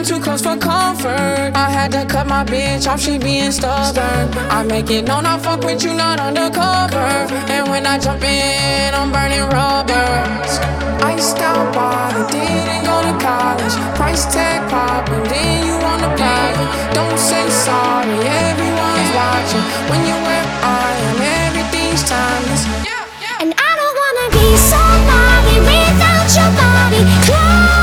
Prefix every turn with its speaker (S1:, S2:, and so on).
S1: Come too close for comfort. I had to cut my bitch off, she being stubborn. I make it known I fuck with you, not undercover. And when I jump in, I'm burning rubbers. Iced out body, didn't go to college. Price tag popping, then you the private. Don't say sorry, everyone's watching. When you're where I am, everything's timeless.
S2: And I don't wanna be somebody without your body close